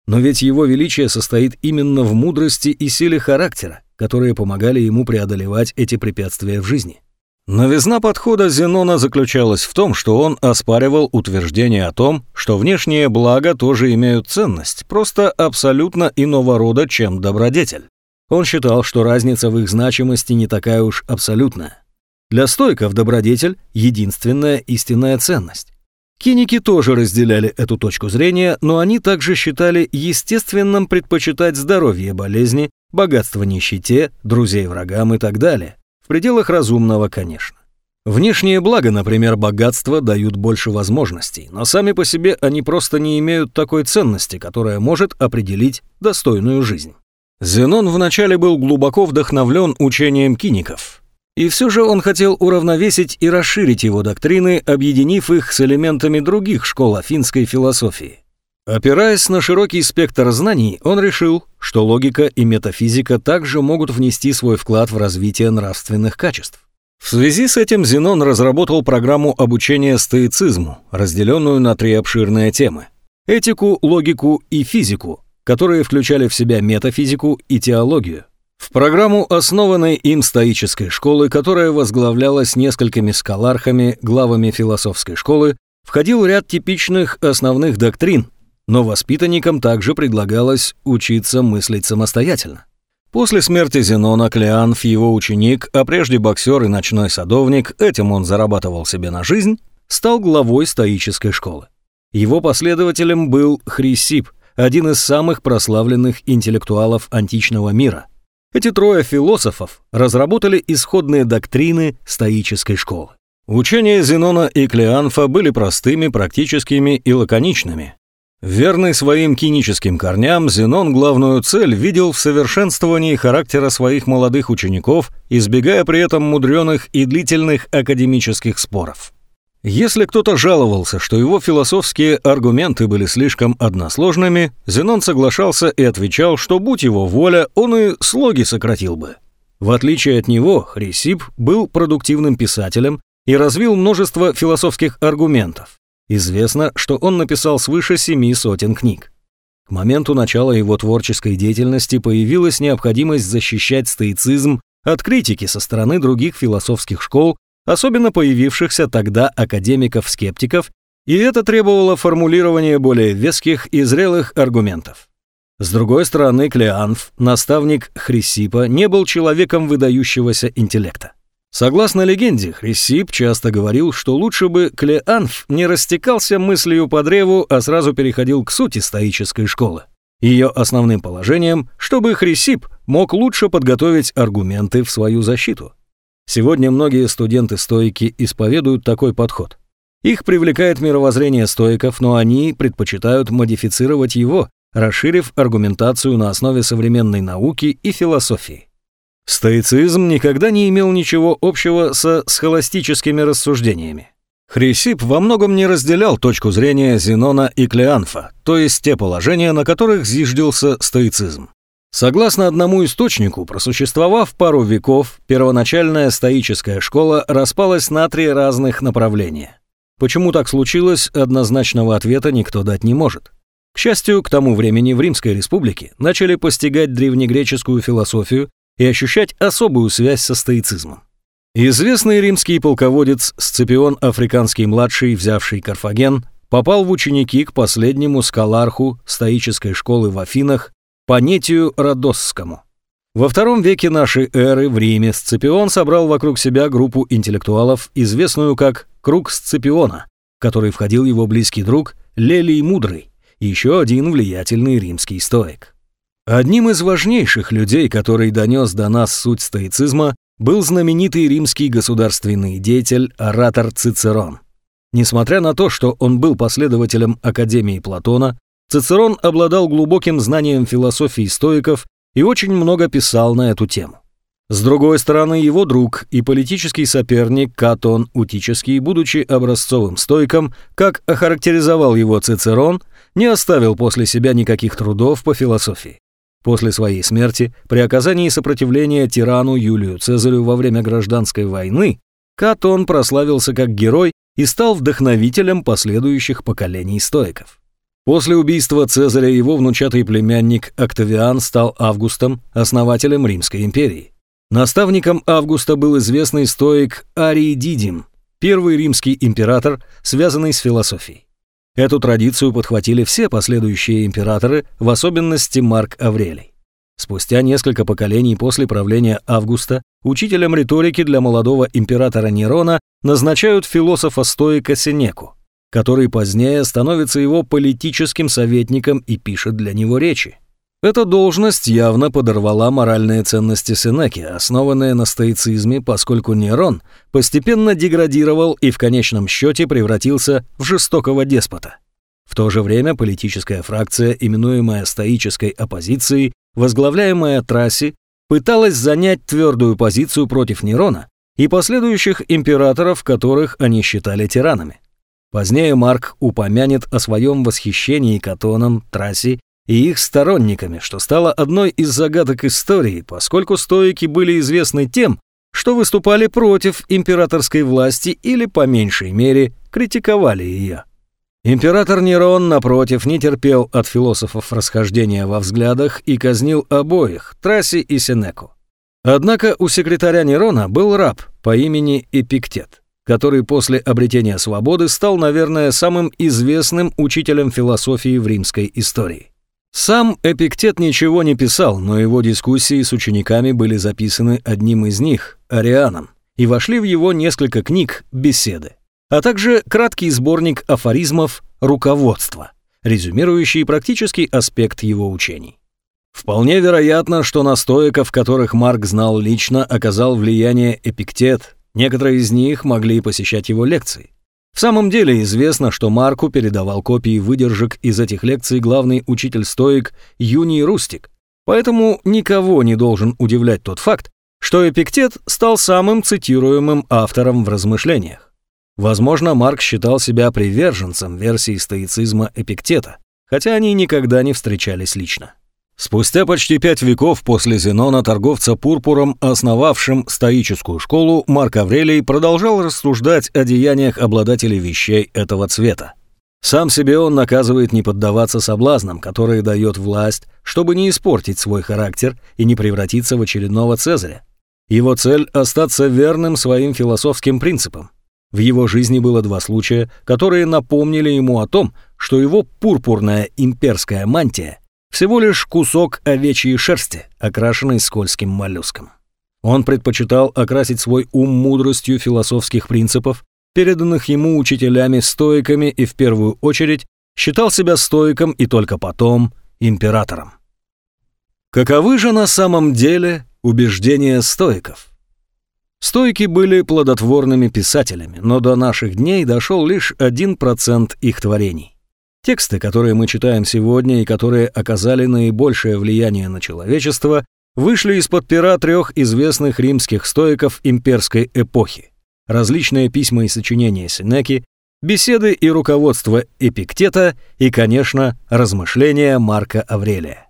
Но ведь его величие состоит именно в мудрости и силе характера, которые помогали ему преодолевать эти препятствия в жизни. Новизна подхода Зенона заключалась в том, что он оспаривал утверждение о том, что внешние блага тоже имеют ценность, просто абсолютно иного рода, чем добродетель. Он считал, что разница в их значимости не такая уж абсолютная. Для стойков добродетель – единственная истинная ценность. Киники тоже разделяли эту точку зрения, но они также считали естественным предпочитать здоровье болезни, богатство нищете, друзей врагам и так далее пределах разумного, конечно. Внешние блага, например, богатство, дают больше возможностей, но сами по себе они просто не имеют такой ценности, которая может определить достойную жизнь. Зенон вначале был глубоко вдохновлен учением киников. И все же он хотел уравновесить и расширить его доктрины, объединив их с элементами других школ афинской философии. Опираясь на широкий спектр знаний, он решил, что логика и метафизика также могут внести свой вклад в развитие нравственных качеств. В связи с этим Зенон разработал программу обучения стоицизму, разделенную на три обширные темы – этику, логику и физику, которые включали в себя метафизику и теологию. В программу основанной им стоической школы, которая возглавлялась несколькими скалархами, главами философской школы, входил ряд типичных основных доктрин, но воспитанникам также предлагалось учиться мыслить самостоятельно. После смерти Зенона Клеанф, его ученик, а прежде боксер и ночной садовник, этим он зарабатывал себе на жизнь, стал главой стоической школы. Его последователем был Хрисип, один из самых прославленных интеллектуалов античного мира. Эти трое философов разработали исходные доктрины стоической школы. Учения Зенона и Клеанфа были простыми, практическими и лаконичными. Верный своим киническим корням, Зенон главную цель видел в совершенствовании характера своих молодых учеников, избегая при этом мудреных и длительных академических споров. Если кто-то жаловался, что его философские аргументы были слишком односложными, Зенон соглашался и отвечал, что будь его воля, он и слоги сократил бы. В отличие от него, Хрисип был продуктивным писателем и развил множество философских аргументов. Известно, что он написал свыше семи сотен книг. К моменту начала его творческой деятельности появилась необходимость защищать стоицизм от критики со стороны других философских школ, особенно появившихся тогда академиков-скептиков, и это требовало формулирования более веских и зрелых аргументов. С другой стороны, Клеанф, наставник Хрисипа, не был человеком выдающегося интеллекта. Согласно легенде, Хрисип часто говорил, что лучше бы Клеанф не растекался мыслью по древу, а сразу переходил к сути стоической школы. Ее основным положением, чтобы Хрисип мог лучше подготовить аргументы в свою защиту. Сегодня многие студенты-стоики исповедуют такой подход. Их привлекает мировоззрение стоиков, но они предпочитают модифицировать его, расширив аргументацию на основе современной науки и философии. Стоицизм никогда не имел ничего общего со схоластическими рассуждениями. Хрисип во многом не разделял точку зрения Зенона и Клеанфа, то есть те положения, на которых зиждился стоицизм. Согласно одному источнику, просуществовав пару веков, первоначальная стоическая школа распалась на три разных направления. Почему так случилось, однозначного ответа никто дать не может. К счастью, к тому времени в Римской республике начали постигать древнегреческую философию и ощущать особую связь со стоицизмом. Известный римский полководец Сципион Африканский-младший, взявший Карфаген, попал в ученики к последнему скаларху стоической школы в Афинах Панетию Родосскому. Во втором веке нашей эры в Риме Сципион собрал вокруг себя группу интеллектуалов, известную как «Круг Сципиона», в который входил его близкий друг Лелий Мудрый, еще один влиятельный римский стоик. Одним из важнейших людей, который донес до нас суть стоицизма, был знаменитый римский государственный деятель, оратор Цицерон. Несмотря на то, что он был последователем Академии Платона, Цицерон обладал глубоким знанием философии стоиков и очень много писал на эту тему. С другой стороны, его друг и политический соперник Катон Утический, будучи образцовым стойком, как охарактеризовал его Цицерон, не оставил после себя никаких трудов по философии. После своей смерти, при оказании сопротивления тирану Юлию Цезарю во время гражданской войны, Катон прославился как герой и стал вдохновителем последующих поколений стоиков. После убийства Цезаря его внучатый племянник Октавиан стал Августом, основателем Римской империи. Наставником Августа был известный стоик Арий Дидим, первый римский император, связанный с философией. Эту традицию подхватили все последующие императоры, в особенности Марк Аврелий. Спустя несколько поколений после правления Августа учителем риторики для молодого императора Нерона назначают философа-стоика Сенеку – который позднее становится его политическим советником и пишет для него речи. Эта должность явно подорвала моральные ценности Сенеки, основанные на стоицизме, поскольку Нерон постепенно деградировал и в конечном счете превратился в жестокого деспота. В то же время политическая фракция, именуемая стоической оппозицией, возглавляемая Трасси, пыталась занять твердую позицию против Нерона и последующих императоров, которых они считали тиранами. Позднее Марк упомянет о своем восхищении Катоном, Трасси и их сторонниками, что стало одной из загадок истории, поскольку стоики были известны тем, что выступали против императорской власти или, по меньшей мере, критиковали ее. Император Нерон, напротив, не терпел от философов расхождения во взглядах и казнил обоих, Трасси и Сенеку. Однако у секретаря Нерона был раб по имени Эпиктет который после обретения свободы стал, наверное, самым известным учителем философии в римской истории. Сам Эпиктет ничего не писал, но его дискуссии с учениками были записаны одним из них, Арианом, и вошли в его несколько книг «Беседы», а также краткий сборник афоризмов «Руководство», резюмирующий практический аспект его учений. Вполне вероятно, что на стоиков, которых Марк знал лично, оказал влияние Эпиктет, Некоторые из них могли посещать его лекции. В самом деле известно, что Марку передавал копии выдержек из этих лекций главный учитель-стоик Юний Рустик. Поэтому никого не должен удивлять тот факт, что Эпиктет стал самым цитируемым автором в размышлениях. Возможно, Марк считал себя приверженцем версии стоицизма Эпиктета, хотя они никогда не встречались лично. Спустя почти пять веков после Зенона, торговца пурпуром, основавшим стоическую школу, Марк Аврелий продолжал рассуждать о деяниях обладателей вещей этого цвета. Сам себе он наказывает не поддаваться соблазнам, которые дает власть, чтобы не испортить свой характер и не превратиться в очередного Цезаря. Его цель – остаться верным своим философским принципам. В его жизни было два случая, которые напомнили ему о том, что его пурпурная имперская мантия всего лишь кусок овечьей шерсти, окрашенный скользким моллюском. Он предпочитал окрасить свой ум мудростью философских принципов, переданных ему учителями-стоиками и в первую очередь считал себя стоиком и только потом императором. Каковы же на самом деле убеждения стоиков? Стойки были плодотворными писателями, но до наших дней дошел лишь 1% их творений. Тексты, которые мы читаем сегодня и которые оказали наибольшее влияние на человечество, вышли из-под пера трех известных римских стоиков имперской эпохи. Различные письма и сочинения Сенеки, беседы и руководство Эпиктета и, конечно, размышления Марка Аврелия.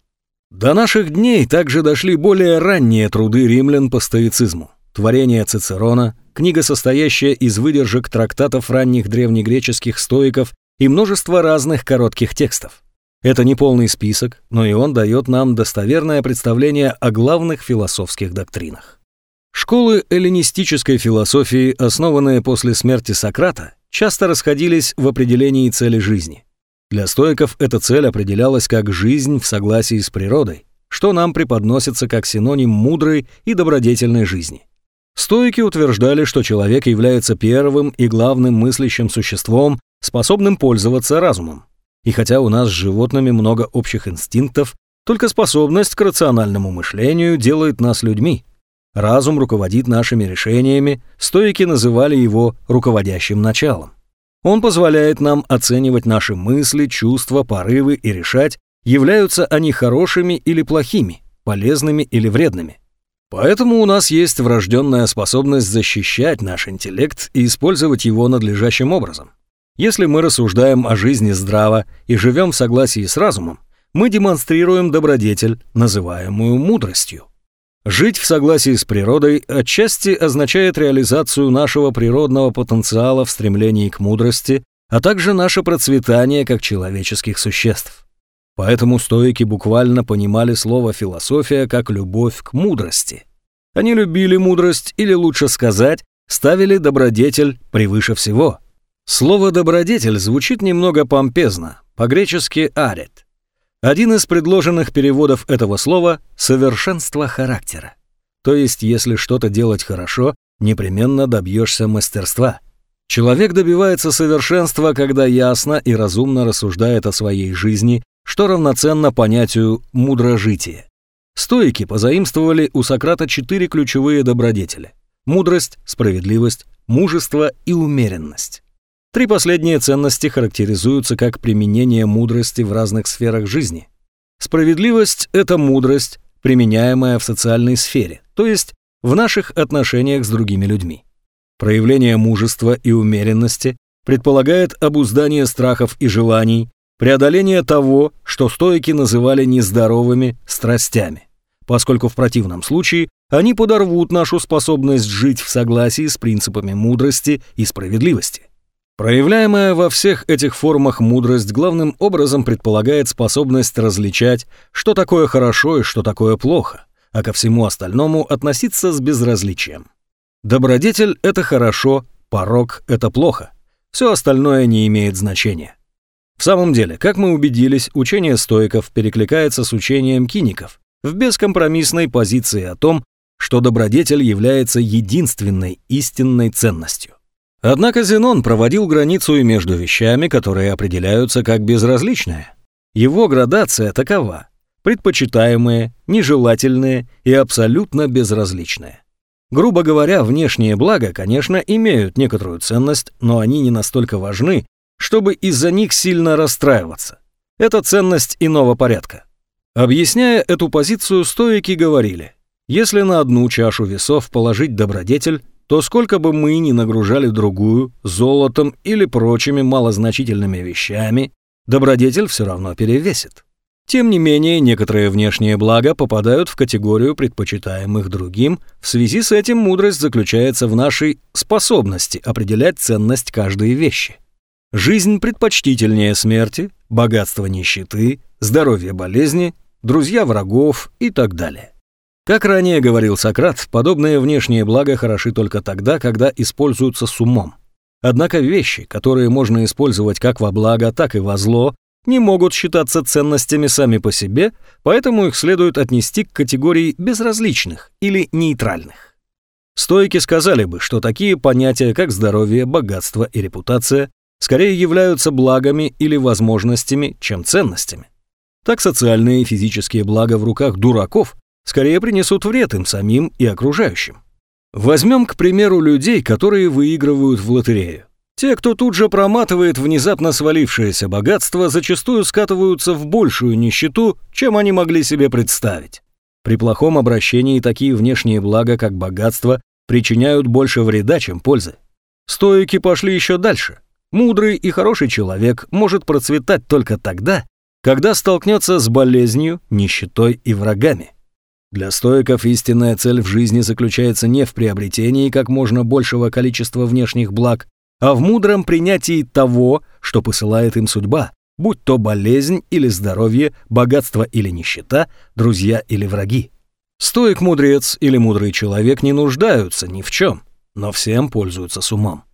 До наших дней также дошли более ранние труды римлян по стоицизму. Творение Цицерона, книга, состоящая из выдержек трактатов ранних древнегреческих стоиков и множество разных коротких текстов. Это не полный список, но и он дает нам достоверное представление о главных философских доктринах. Школы эллинистической философии, основанные после смерти Сократа, часто расходились в определении цели жизни. Для стоиков эта цель определялась как жизнь в согласии с природой, что нам преподносится как синоним мудрой и добродетельной жизни. Стоики утверждали, что человек является первым и главным мыслящим существом, способным пользоваться разумом. И хотя у нас с животными много общих инстинктов, только способность к рациональному мышлению делает нас людьми. Разум руководит нашими решениями, стоики называли его руководящим началом. Он позволяет нам оценивать наши мысли, чувства, порывы и решать, являются они хорошими или плохими, полезными или вредными. Поэтому у нас есть врожденная способность защищать наш интеллект и использовать его надлежащим образом. Если мы рассуждаем о жизни здраво и живем в согласии с разумом, мы демонстрируем добродетель, называемую мудростью. Жить в согласии с природой отчасти означает реализацию нашего природного потенциала в стремлении к мудрости, а также наше процветание как человеческих существ. Поэтому стоики буквально понимали слово «философия» как любовь к мудрости. Они любили мудрость, или лучше сказать, ставили добродетель превыше всего – Слово «добродетель» звучит немного помпезно, по-гречески «арет». Один из предложенных переводов этого слова — «совершенство характера». То есть, если что-то делать хорошо, непременно добьешься мастерства. Человек добивается совершенства, когда ясно и разумно рассуждает о своей жизни, что равноценно понятию «мудрожитие». Стоики позаимствовали у Сократа четыре ключевые добродетели – мудрость, справедливость, мужество и умеренность. Три последние ценности характеризуются как применение мудрости в разных сферах жизни. Справедливость – это мудрость, применяемая в социальной сфере, то есть в наших отношениях с другими людьми. Проявление мужества и умеренности предполагает обуздание страхов и желаний, преодоление того, что стойки называли нездоровыми страстями, поскольку в противном случае они подорвут нашу способность жить в согласии с принципами мудрости и справедливости. Проявляемая во всех этих формах мудрость главным образом предполагает способность различать, что такое хорошо и что такое плохо, а ко всему остальному относиться с безразличием. Добродетель — это хорошо, порог — это плохо. Все остальное не имеет значения. В самом деле, как мы убедились, учение стоиков перекликается с учением киников в бескомпромиссной позиции о том, что добродетель является единственной истинной ценностью. Однако Зенон проводил границу и между вещами, которые определяются как безразличные. Его градация такова – предпочитаемые, нежелательные и абсолютно безразличные. Грубо говоря, внешние блага, конечно, имеют некоторую ценность, но они не настолько важны, чтобы из-за них сильно расстраиваться. Это ценность иного порядка. Объясняя эту позицию, стоики говорили, если на одну чашу весов положить добродетель, то сколько бы мы ни нагружали другую золотом или прочими малозначительными вещами, добродетель все равно перевесит. Тем не менее, некоторые внешние блага попадают в категорию предпочитаемых другим, в связи с этим мудрость заключается в нашей способности определять ценность каждой вещи. Жизнь предпочтительнее смерти, богатство нищеты, здоровье болезни, друзья врагов и так далее. Как ранее говорил Сократ, подобные внешние блага хороши только тогда, когда используются с умом. Однако вещи, которые можно использовать как во благо, так и во зло, не могут считаться ценностями сами по себе, поэтому их следует отнести к категории безразличных или нейтральных. Стойки сказали бы, что такие понятия, как здоровье, богатство и репутация, скорее являются благами или возможностями, чем ценностями. Так социальные и физические блага в руках дураков скорее принесут вред им самим и окружающим. Возьмем, к примеру, людей, которые выигрывают в лотерею. Те, кто тут же проматывает внезапно свалившееся богатство, зачастую скатываются в большую нищету, чем они могли себе представить. При плохом обращении такие внешние блага, как богатство, причиняют больше вреда, чем пользы. Стоики пошли еще дальше. Мудрый и хороший человек может процветать только тогда, когда столкнется с болезнью, нищетой и врагами. Для стоиков истинная цель в жизни заключается не в приобретении как можно большего количества внешних благ, а в мудром принятии того, что посылает им судьба, будь то болезнь или здоровье, богатство или нищета, друзья или враги. Стоик-мудрец или мудрый человек не нуждаются ни в чем, но всем пользуются с умом.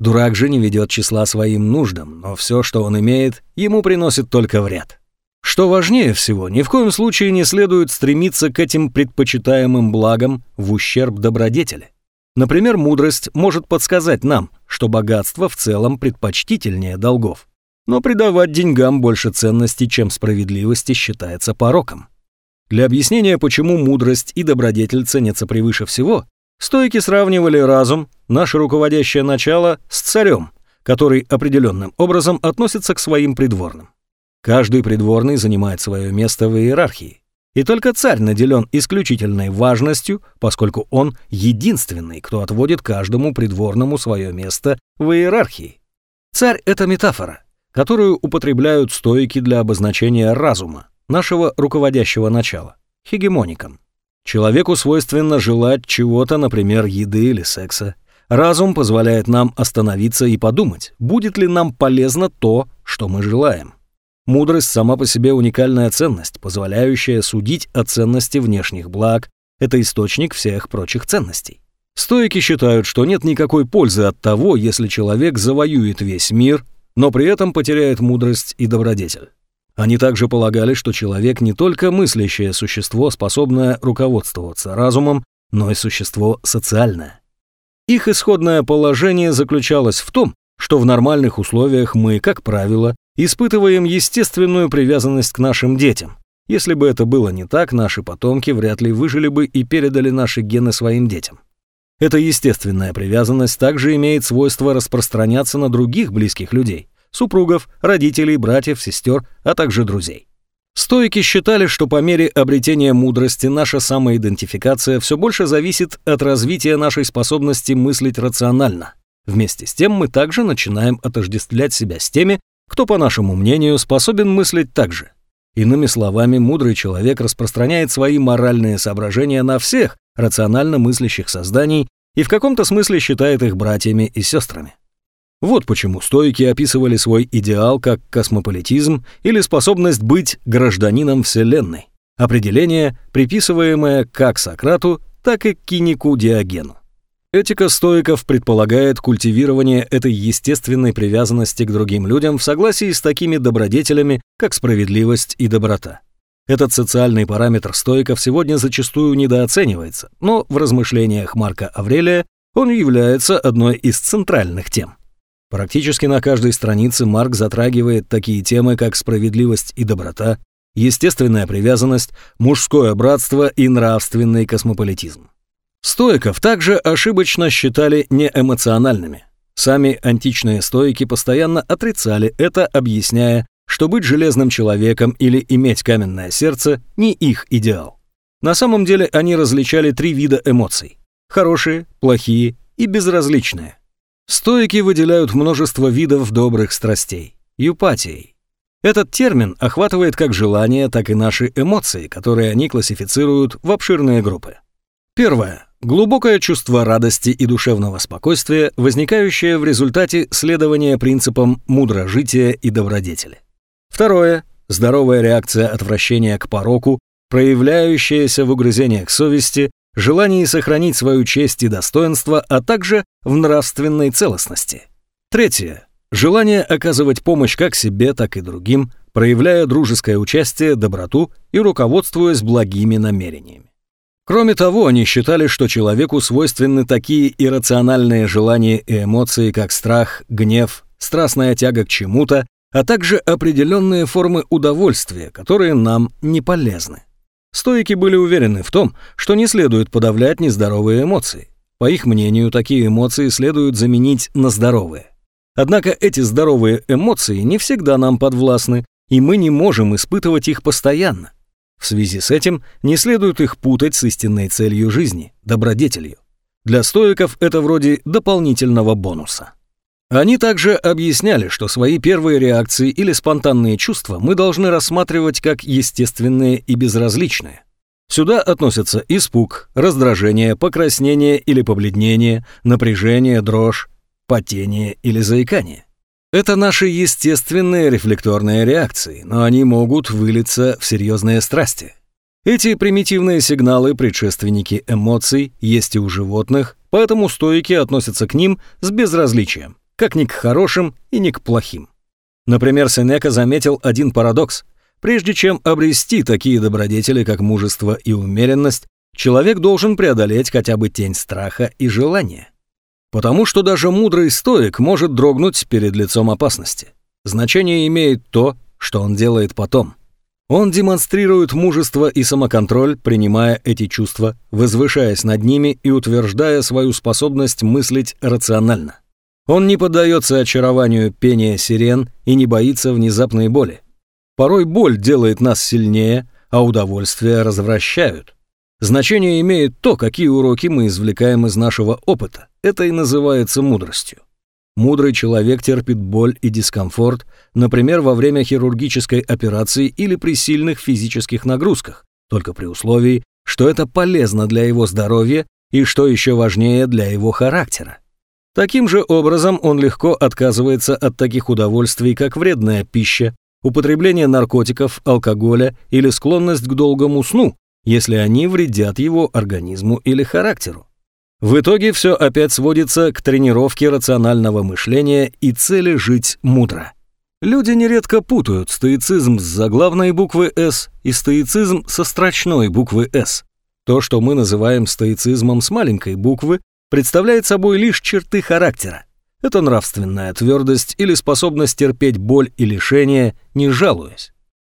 Дурак же не ведет числа своим нуждам, но все, что он имеет, ему приносит только вред. Что важнее всего, ни в коем случае не следует стремиться к этим предпочитаемым благам в ущерб добродетели. Например, мудрость может подсказать нам, что богатство в целом предпочтительнее долгов. Но придавать деньгам больше ценности, чем справедливости, считается пороком. Для объяснения, почему мудрость и добродетель ценятся превыше всего, Стойки сравнивали разум, наше руководящее начало, с царем, который определенным образом относится к своим придворным. Каждый придворный занимает свое место в иерархии. И только царь наделен исключительной важностью, поскольку он единственный, кто отводит каждому придворному свое место в иерархии. Царь — это метафора, которую употребляют стойки для обозначения разума, нашего руководящего начала, хегемоником. Человеку свойственно желать чего-то, например, еды или секса. Разум позволяет нам остановиться и подумать, будет ли нам полезно то, что мы желаем. Мудрость сама по себе уникальная ценность, позволяющая судить о ценности внешних благ. Это источник всех прочих ценностей. Стоики считают, что нет никакой пользы от того, если человек завоюет весь мир, но при этом потеряет мудрость и добродетель. Они также полагали, что человек не только мыслящее существо, способное руководствоваться разумом, но и существо социальное. Их исходное положение заключалось в том, что в нормальных условиях мы, как правило, испытываем естественную привязанность к нашим детям. Если бы это было не так, наши потомки вряд ли выжили бы и передали наши гены своим детям. Эта естественная привязанность также имеет свойство распространяться на других близких людей супругов, родителей, братьев, сестер, а также друзей. Стоики считали, что по мере обретения мудрости наша самоидентификация все больше зависит от развития нашей способности мыслить рационально. Вместе с тем мы также начинаем отождествлять себя с теми, кто, по нашему мнению, способен мыслить так же. Иными словами, мудрый человек распространяет свои моральные соображения на всех рационально мыслящих созданий и в каком-то смысле считает их братьями и сестрами. Вот почему стойки описывали свой идеал как космополитизм или способность быть гражданином Вселенной. Определение, приписываемое как Сократу, так и кинику Диогену. Этика стоиков предполагает культивирование этой естественной привязанности к другим людям в согласии с такими добродетелями, как справедливость и доброта. Этот социальный параметр стоиков сегодня зачастую недооценивается, но в размышлениях Марка Аврелия он является одной из центральных тем. Практически на каждой странице Марк затрагивает такие темы, как справедливость и доброта, естественная привязанность, мужское братство и нравственный космополитизм. Стоиков также ошибочно считали неэмоциональными. Сами античные стоики постоянно отрицали это, объясняя, что быть железным человеком или иметь каменное сердце – не их идеал. На самом деле они различали три вида эмоций – хорошие, плохие и безразличные. Стоики выделяют множество видов добрых страстей – юпатией. Этот термин охватывает как желания, так и наши эмоции, которые они классифицируют в обширные группы. Первое. Глубокое чувство радости и душевного спокойствия, возникающее в результате следования принципам мудрожития и добродетели. Второе. Здоровая реакция отвращения к пороку, проявляющаяся в угрызениях совести, желании сохранить свою честь и достоинство, а также в нравственной целостности. Третье. Желание оказывать помощь как себе, так и другим, проявляя дружеское участие, доброту и руководствуясь благими намерениями. Кроме того, они считали, что человеку свойственны такие иррациональные желания и эмоции, как страх, гнев, страстная тяга к чему-то, а также определенные формы удовольствия, которые нам не полезны. Стоики были уверены в том, что не следует подавлять нездоровые эмоции. По их мнению, такие эмоции следует заменить на здоровые. Однако эти здоровые эмоции не всегда нам подвластны, и мы не можем испытывать их постоянно. В связи с этим не следует их путать с истинной целью жизни – добродетелью. Для стоиков это вроде дополнительного бонуса. Они также объясняли, что свои первые реакции или спонтанные чувства мы должны рассматривать как естественные и безразличные. Сюда относятся испуг, раздражение, покраснение или побледнение, напряжение, дрожь, потение или заикание. Это наши естественные рефлекторные реакции, но они могут вылиться в серьезные страсти. Эти примитивные сигналы, предшественники эмоций, есть и у животных, поэтому стойки относятся к ним с безразличием, как ни к хорошим и ни к плохим. Например, Сенека заметил один парадокс. Прежде чем обрести такие добродетели, как мужество и умеренность, человек должен преодолеть хотя бы тень страха и желания. Потому что даже мудрый стоик может дрогнуть перед лицом опасности. Значение имеет то, что он делает потом. Он демонстрирует мужество и самоконтроль, принимая эти чувства, возвышаясь над ними и утверждая свою способность мыслить рационально. Он не поддается очарованию пения сирен и не боится внезапной боли. Порой боль делает нас сильнее, а удовольствия развращают. Значение имеет то, какие уроки мы извлекаем из нашего опыта. Это и называется мудростью. Мудрый человек терпит боль и дискомфорт, например, во время хирургической операции или при сильных физических нагрузках, только при условии, что это полезно для его здоровья и, что еще важнее, для его характера. Таким же образом он легко отказывается от таких удовольствий, как вредная пища, употребление наркотиков, алкоголя или склонность к долгому сну, если они вредят его организму или характеру. В итоге все опять сводится к тренировке рационального мышления и цели жить мудро. Люди нередко путают стоицизм с заглавной буквы «С» и стоицизм со строчной буквы «С». То, что мы называем стоицизмом с маленькой буквы, представляет собой лишь черты характера. Это нравственная твердость или способность терпеть боль и лишения, не жалуясь.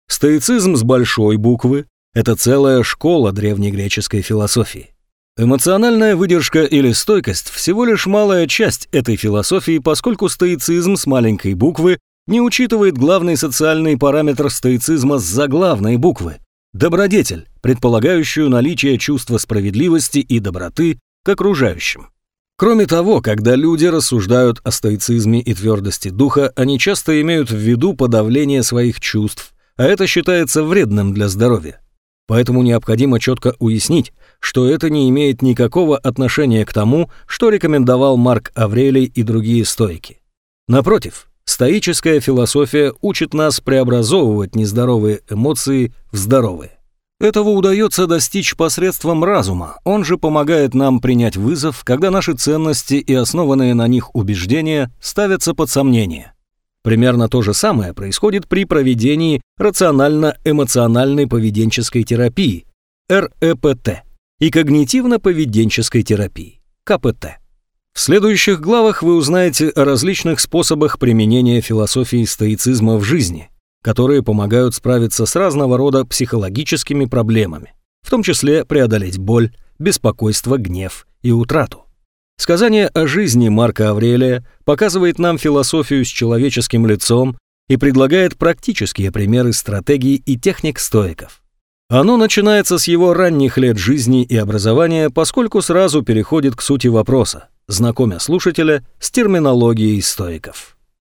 Стоицизм с большой буквы это целая школа древнегреческой философии. Эмоциональная выдержка или стойкость – всего лишь малая часть этой философии, поскольку стоицизм с маленькой буквы не учитывает главный социальный параметр стоицизма с заглавной буквы – добродетель, предполагающую наличие чувства справедливости и доброты к окружающим. Кроме того, когда люди рассуждают о стоицизме и твердости духа, они часто имеют в виду подавление своих чувств, а это считается вредным для здоровья. Поэтому необходимо четко уяснить, что это не имеет никакого отношения к тому, что рекомендовал Марк Аврелий и другие стойки. Напротив, стоическая философия учит нас преобразовывать нездоровые эмоции в здоровые. Этого удается достичь посредством разума, он же помогает нам принять вызов, когда наши ценности и основанные на них убеждения ставятся под сомнение. Примерно то же самое происходит при проведении рационально-эмоциональной поведенческой терапии, РЭПТ, и когнитивно-поведенческой терапии, КПТ. В следующих главах вы узнаете о различных способах применения философии стоицизма в жизни, которые помогают справиться с разного рода психологическими проблемами, в том числе преодолеть боль, беспокойство, гнев и утрату. Сказание о жизни Марка Аврелия показывает нам философию с человеческим лицом и предлагает практические примеры стратегий и техник стоиков. Оно начинается с его ранних лет жизни и образования, поскольку сразу переходит к сути вопроса, знакомя слушателя с терминологией стоиков.